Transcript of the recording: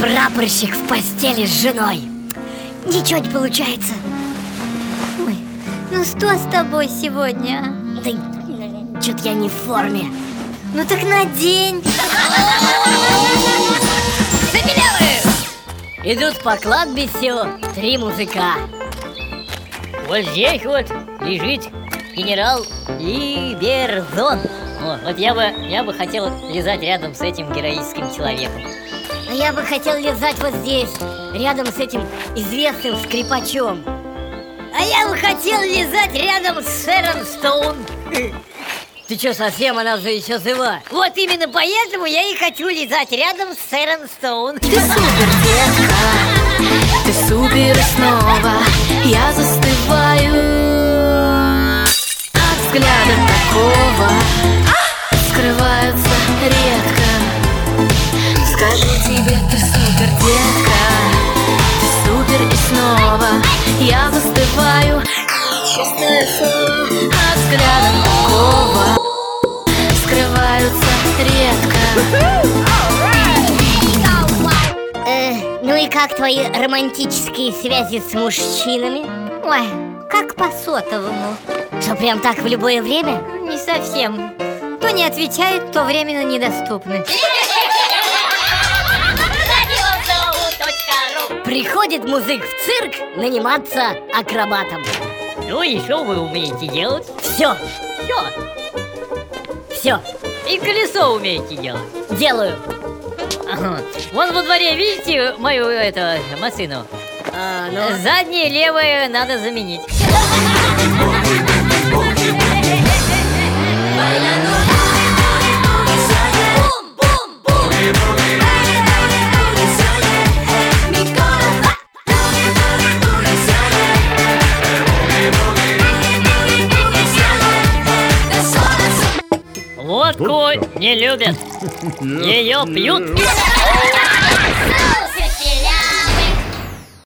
Прапорщик в постели с женой Ничего не получается Ой, ну что с тобой сегодня? а? Да что-то я не в форме Ну так надень Идут по кладбищу три музыка Вот здесь вот лежит генерал Либерзон. О, вот я бы, я бы хотел лежать рядом с этим героическим человеком. А я бы хотел лежать вот здесь Рядом с этим известным скрипачом. А я бы хотел лизать рядом с Шерон Стоун. Ты что, совсем, она же еще жива? Вот именно поэтому я и хочу лизать рядом с Шерон Стоун. Ты супер, детка, ты супер снова Я застываю. От взгляда такого Скрываются редко Скажу тебе, ты супер, детка. Ты супер и снова. Я застываю. Честное слово. От взгляда такого Скрываются редко. Э, Ну и как твои романтические связи с мужчинами? Ой, как по сотовому Что, прям так в любое время? Не совсем. То не отвечают, то временно недоступны Приходит музык в цирк наниматься акробатом Ну и что вы умеете делать? Все, Все. все, И колесо умеете делать. делаю Ага. Вон во дворе, видите мою это, машину? А, ну, Заднее левое надо заменить. Водку не любят. Ее пьют.